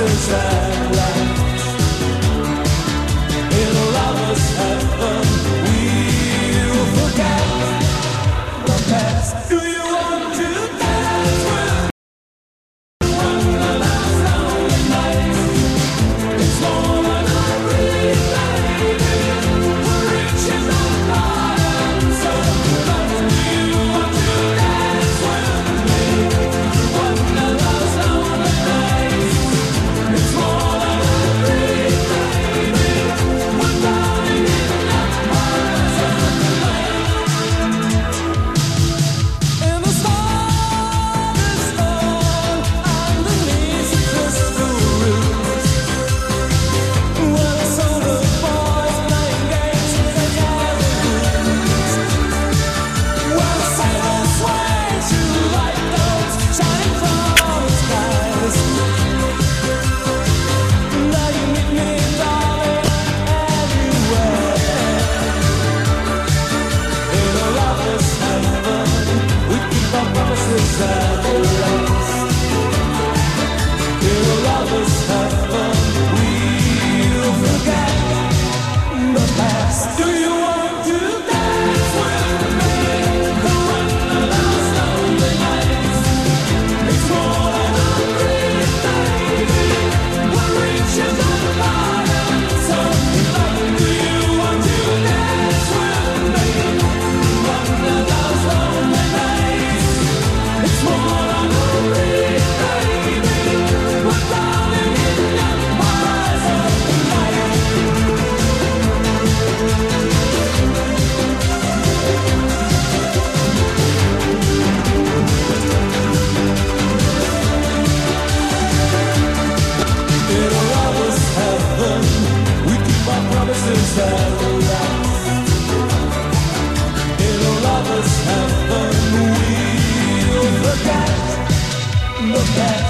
promises that at promises at